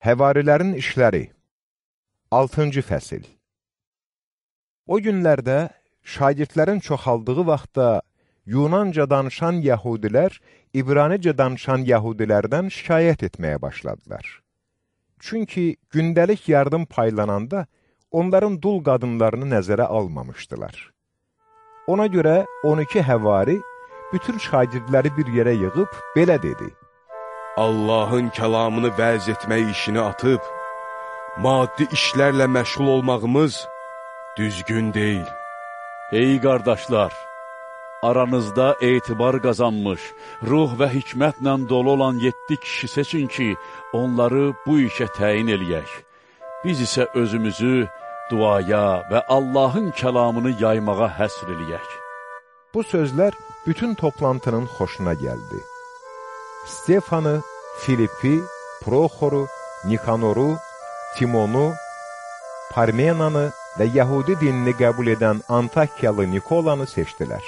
Həvarilərin işləri 6-cı fəsil O günlərdə şagirdlərin çoxaldığı vaxtda Yunanca danışan yəhudilər İbranicə danışan yəhudilərdən şikayət etməyə başladılar. Çünki gündəlik yardım paylananda onların dul qadınlarını nəzərə almamışdılar. Ona görə 12 həvari bütün şagirdləri bir yerə yığıb belə dedi. Allahın kəlamını vəz etmək işini atıb, maddi işlərlə məşğul olmağımız düzgün deyil. Ey qardaşlar! Aranızda etibar qazanmış, ruh və hikmətlə dolu olan yeddi kişi seçin ki, onları bu işə təyin eləyək. Biz isə özümüzü duaya və Allahın kəlamını yaymağa həsr eləyək. Bu sözlər bütün toplantının xoşuna gəldi. Stefanı, Filipi, Proxoru, Nikanoru, Timonu, Parmenanı və Yahudi dinini qəbul edən Antakyalı Nikolanı seçdilər.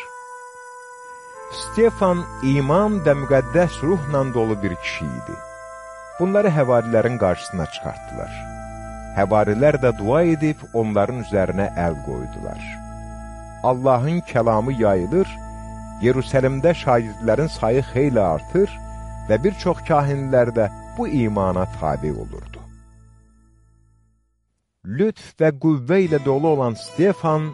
Stefan iman və müqəddəs ruhla dolu bir kişi idi. Bunları həvarilərin qarşısına çıxartdılar. Həvarilər də dua edib onların üzərinə əl qoydular. Allahın kəlamı yayılır, Yerusəlimdə şagirdlərin sayı xeyli artır və bir çox kahinlər də bu imana tabi olurdu. Lütf və qüvvə ilə dolu olan Stefan,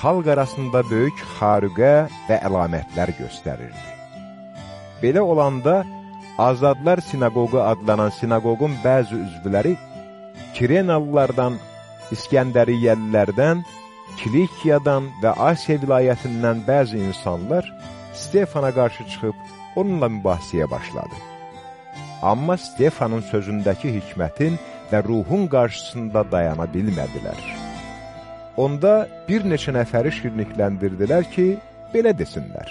xalq arasında böyük xarüqə və əlamətlər göstərirdi. Belə olanda, Azadlar Sinagogı adlanan sinagogun bəzi üzvləri Kirenalılardan, İskəndəriyyəlilərdən, Kilikiyadan və Asiya vilayətindən bəzi insanlar Stefana qarşı çıxıb onunla mübahisəyə başladı. Amma Stefanın sözündəki hikmətin və ruhun qarşısında dayana bilmədilər. Onda bir neçə nəfəri şirnikləndirdilər ki, belə desinlər.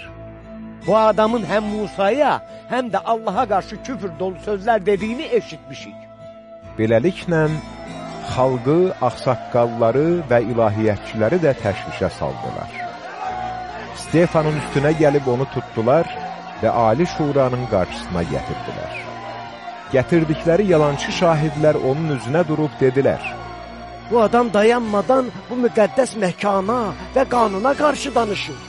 Bu adamın həm Musaya, həm də Allaha qarşı küfür dolu sözlər dediyini eşitmişik. Beləliklə, xalqı, axsaqqalları və ilahiyyətçiləri də təşvişə saldılar. Stefanın üstünə gəlib onu tutdular və Ali Şuranın qarşısına gətirdilər. Gətirdikləri yalançı şahidlər onun üzünə durub dedilər, Bu adam dayanmadan bu müqəddəs məkana və qanuna qarşı danışır.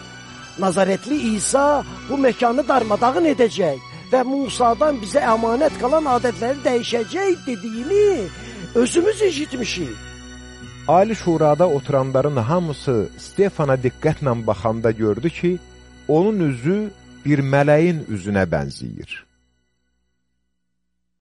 Nazaretli İsa bu məkanı darmadağın edəcək və Musadan bizə əmanət qalan adətləri dəyişəcək dediyini özümüz eşitmişik. Ali Şurada oturanların hamısı Stefana diqqətlə baxanda gördü ki, onun üzü bir mələyin üzünə bənziyir.